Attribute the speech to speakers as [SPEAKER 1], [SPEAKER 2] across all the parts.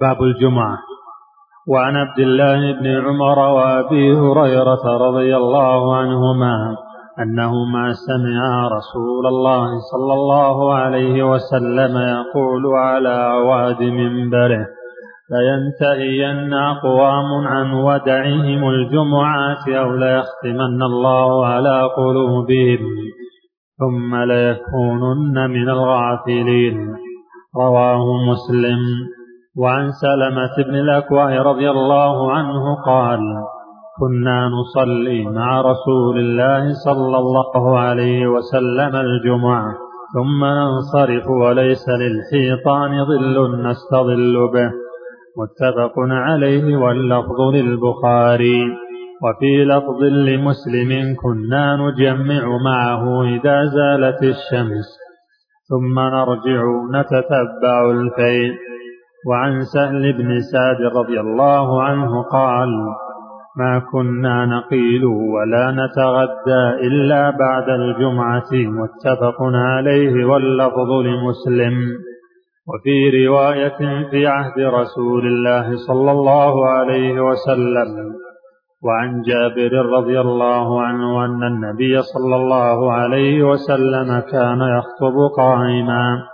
[SPEAKER 1] باب الجمعة. وعن عبد الله بن عمر وأبي هريرة رضي الله عنهما أنهما سمعا رسول الله صلى الله عليه وسلم يقول على أواد منبره لينتهين أقوام عن ودعهم الجمعات أو ليختمن الله على قلوبهم ثم ليكونن من الغافلين. رواه مسلم. وعن سلمة بن الأكوع رضي الله عنه قال كنا نصلي مع رسول الله صلى الله عليه وسلم الجمعة ثم ننصرف وليس للحيطان ظل نستظل به. متفق عليه واللفظ للبخاري. وفي لفظ لمسلم كنا نجمع معه إذا زالت الشمس ثم نرجع نتتبع الفيل. وعن سهل بن سعد رضي الله عنه قال ما كنا نقيل ولا نتغدى إلا بعد الجمعة متفق عليه واللفظ لمسلم. وفي رواية في عهد رسول الله صلى الله عليه وسلم وعن جابر رضي الله عنه أن النبي صلى الله عليه وسلم كان يخطب قائما.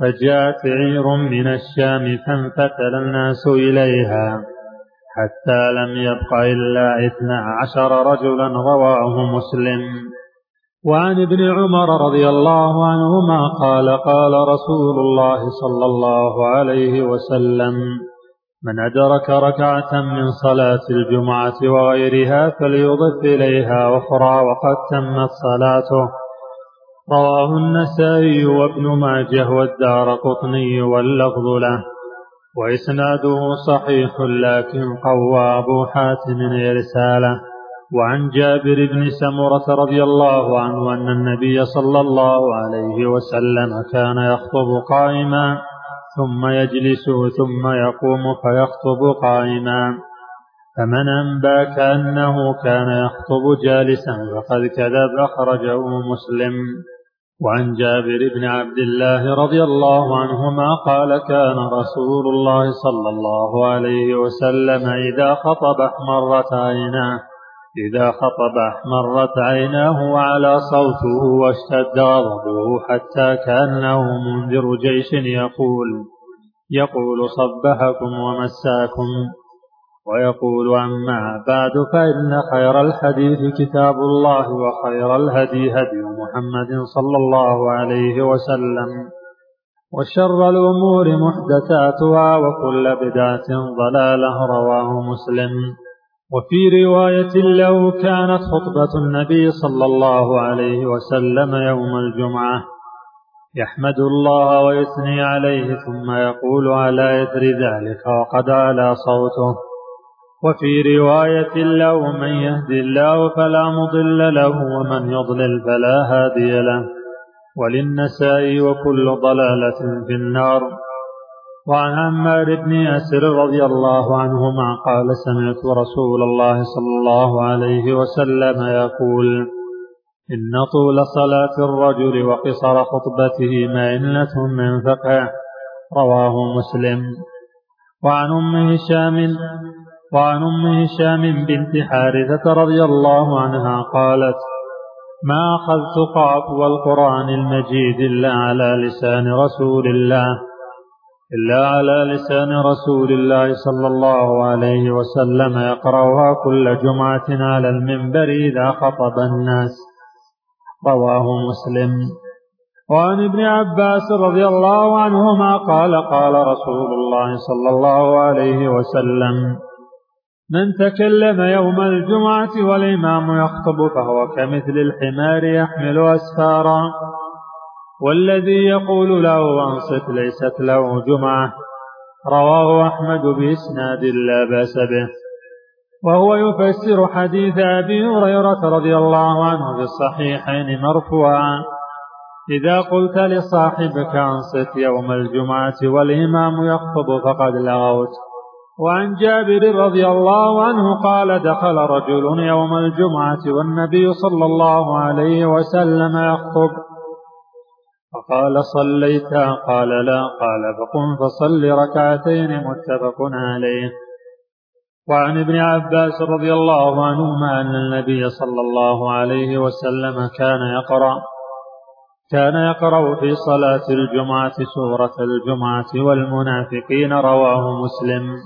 [SPEAKER 1] فجاءت عير من الشام فانفتل الناس إليها حتى لم يبق إلا اثنا عشر رجلا رواه مسلم. وعن ابن عمر رضي الله عنهما قال قال رسول الله صلى الله عليه وسلم من أدرك ركعة من صلاة الجمعة وغيرها فليضف إليها أخرى وقد تمت صلاته رواه النسائي وابن ماجه والدار قطني واللفظ له وإسناده صحيح لكن قوى أبو حاتم إرساله وعن جابر بن سمرة رضي الله عنه أن النبي صلى الله عليه وسلم كان يخطب قائما ثم يجلس ثم يقوم فيخطب قائما. فمن أنباك أنه كان يخطب جالسا فقد كذب أخرجه مسلم. وعن جابر بن عبد الله رضي الله عنهما قال كان رسول الله صلى الله عليه وسلم إذا خطب احمرت عيناه إذا خطب احمرت عيناه وعلى صوته واشتد غضبه حتى كأنه منذر جيش يقول يقول صبحكم ومساكم. ويقول أما بعد فإن خير الحديث كتاب الله وخير الهدي هدي محمد صلى الله عليه وسلم وشر الأمور محدثاتها وكل بدعة ضلالة رواه مسلم وفي رواية له كانت خطبة النبي صلى الله عليه وسلم يوم الجمعة يحمد الله ويثني عليه ثم يقول على يثر ذلك وقد على صوته وفي رواية له من يهد الله فلا مضل له ومن يضلل فلا هادي له. وللنساء وكل ضلالة في النار. وعن عمار بن ياسر رضي الله عنهما قال سمعت رسول الله صلى الله عليه وسلم يقول إن طول صلاة الرجل وقصر خطبته مئنة من فقه. رواه مسلم. وعن أم هشام وعن أم هشام بنت حارثة رضي الله عنها قالت ما أخذت قاف والقرآن المجيد إلا على لسان رسول الله إلا على لسان رسول الله صلى الله عليه وسلم يقرأها كل جمعة على المنبر إذا خطب الناس. رواه مسلم. وعن ابن عباس رضي الله عنهما قال قال رسول الله صلى الله عليه وسلم من تكلم يوم الجمعة والإمام يخطب فهو كمثل الحمار يحمل أسفارا والذي يقول له أنصت ليست له جمعة. رواه أحمد بإسناد لا بأس به. وهو يفسر حديث أبي هريرة رضي الله عنه في الصحيحين مرفوعا إذا قلت لصاحبك أنصت يوم الجمعة والإمام يخطب فقد لغوت وعن جابر رضي الله عنه قال دخل رجل يوم الجمعة والنبي صلى الله عليه وسلم يخطب. فقال صليت قال لا قال فقم فصل ركعتين متفق عليه. وعن ابن عباس رضي الله عنهما أن النبي صلى الله عليه وسلم كان يقرأ كان يقرأ في صلاة الجمعة سورة الجمعة والمنافقين رواه مسلم.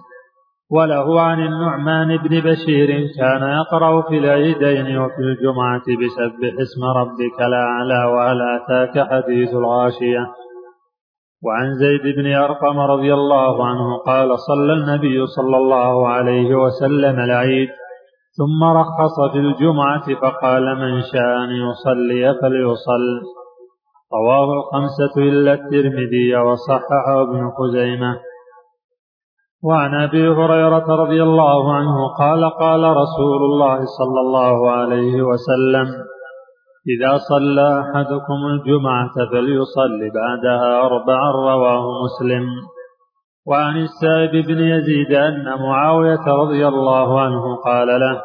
[SPEAKER 1] وله عن النعمان بن بشير كان يقرأ في العيدين وفي الجمعة بسبح اسم ربك الأعلى وهل أتاك حديث الغاشية. وعن زيد بن أرقم رضي الله عنه قال صلى النبي صلى الله عليه وسلم العيد ثم رخص في الجمعة فقال من شاء أن يصلي فليصل. رواه الخمسة إلا الترمذي وصححه ابن خزيمة. وعن أبي هريرة رضي الله عنه قال قال رسول الله صلى الله عليه وسلم إذا صلى أحدكم الجمعة فليصل بعدها أربعا رواه مسلم. وعن السائب بن يزيد أن معاوية رضي الله عنه قال له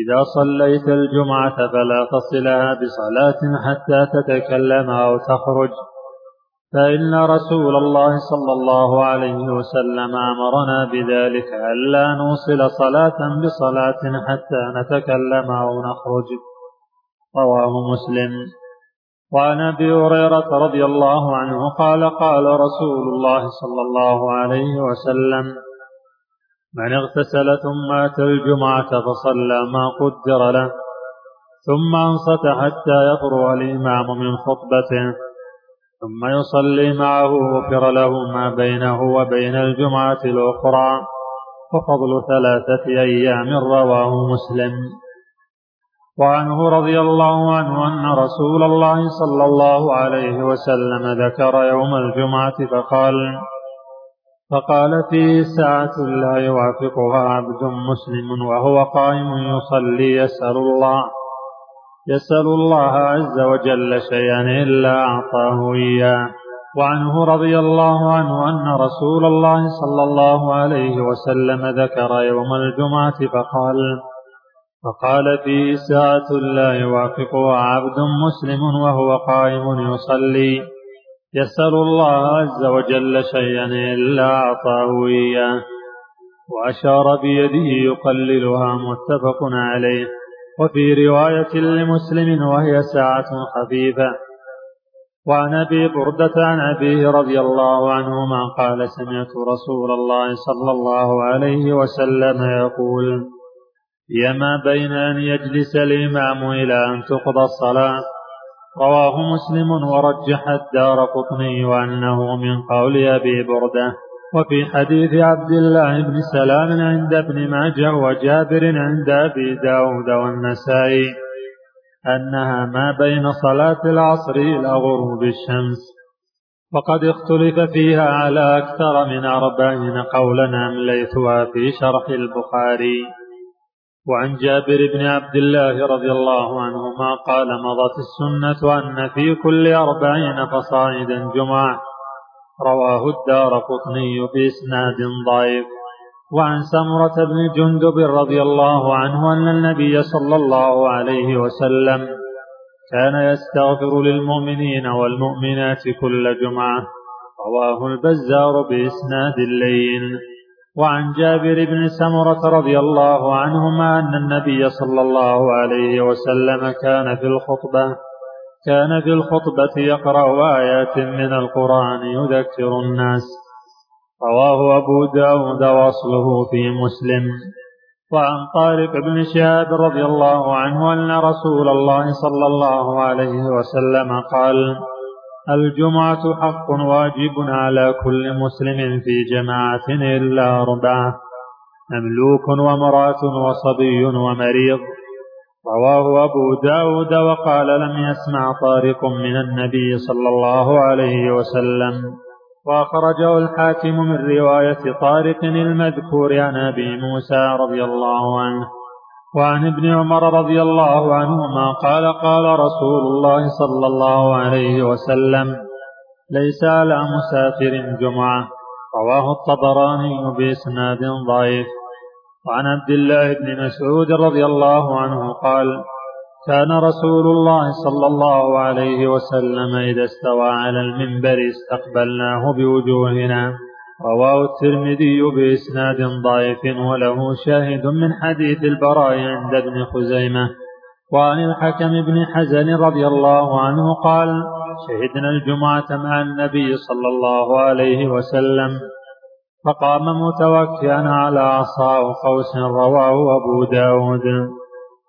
[SPEAKER 1] إذا صليت الجمعة فلا تصلها بصلاة حتى تتكلم أو تخرج. فإن رسول الله صلى الله عليه وسلم أمرنا بذلك ألا نوصل صلاة بصلاة حتى نتكلم أو نخرج. رواه مسلم. وعن أبي هريرة رضي الله عنه قال قال رسول الله صلى الله عليه وسلم من اغتسل ثم أتى الجمعة فصلى ما قدر له ثم أنصت حتى يفرغ الإمام من خطبته. ثم يصلي معه غفر له ما بينه وبين الجمعة الأخرى وفضل ثلاثة أيام رواه مسلم. وعنه رضي الله عنه أن رسول الله صلى الله عليه وسلم ذكر يوم الجمعة فقال فقال فيه ساعة لا يوافقها عبد مسلم وهو قائم يصلي يسأل الله يسأل الله عز وجل شيئا إلا أعطاه إياه. وعنه رضي الله عنه أن رسول الله صلى الله عليه وسلم ذكر يوم الجمعة فقال فقال في ساعة لا يوافقها عبد مسلم وهو قائم يصلي. يسأل الله عز وجل شيئا إلا أعطاه إياه. وأشار بيده يقللها متفق عليه. وفي رواية لمسلم وهي ساعة خفيفة. وعن أبي بردة عن أبيه رضي الله عنهما قال سمعت رسول الله صلى الله عليه وسلم يقول هي ما بين أن يجلس الإمام إلى أن تقضى الصلاة؟ رواه مسلم ورجح الدار قطني وأنه من قول أبي بردة. وفي حديث عبد الله بن سلام عند ابن ماجه وجابر عند أبي داود والنسائي أنها ما بين صلاة العصر إلى غروب الشمس وقد اختلف فيها على أكثر من أربعين قولا أمليتها في شرح البخاري. وعن جابر بن عبد الله رضي الله عنهما قال مضت السنة أن في كل أربعين فصاعدا جمعة رواه الدار قطني بإسناد ضعيف. وعن سمرة بن جندب رضي الله عنه أن النبي صلى الله عليه وسلم كان يستغفر للمؤمنين والمؤمنات كل جمعة. رواه البزار بإسناد اللين وعن جابر بن سمرة رضي الله عنهما أن النبي صلى الله عليه وسلم كان في الخطبة كان في الخطبة يقرأ آيات من القرآن يذكر الناس. رواه أبو داود وأصله في مسلم. وعن طارق بن شهاب رضي الله عنه أن رسول الله صلى الله عليه وسلم قال الجمعة حق واجب على كل مسلم في جماعة إلا أربعة مملوك ومرأة وصبي ومريض. رواه أبو داود وقال لم يسمع طارق من النبي صلى الله عليه وسلم. وأخرجه الحاكم من رواية طارق المذكور عن أبي موسى رضي الله عنه. وعن ابن عمر رضي الله عنهما قال قال رسول الله صلى الله عليه وسلم ليس على مسافر جمعة. رواه الطبراني بإسناد ضعيف. وعن عبد الله بن مسعود رضي الله عنه قال كان رسول الله صلى الله عليه وسلم إذا استوى على المنبر استقبلناه بوجوهنا. رواه الترمذي بإسناد ضعيف وله شاهد من حديث البراء عند ابن خزيمة. وعن الحكم بن حزن رضي الله عنه قال شهدنا الجمعة مع النبي صلى الله عليه وسلم. فقام متوكئا على عصاه قوس رواه أبو داود.